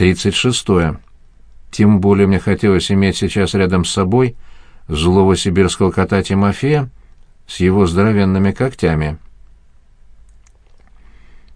36. Тем более мне хотелось иметь сейчас рядом с собой злого сибирского кота Тимофея с его здоровенными когтями.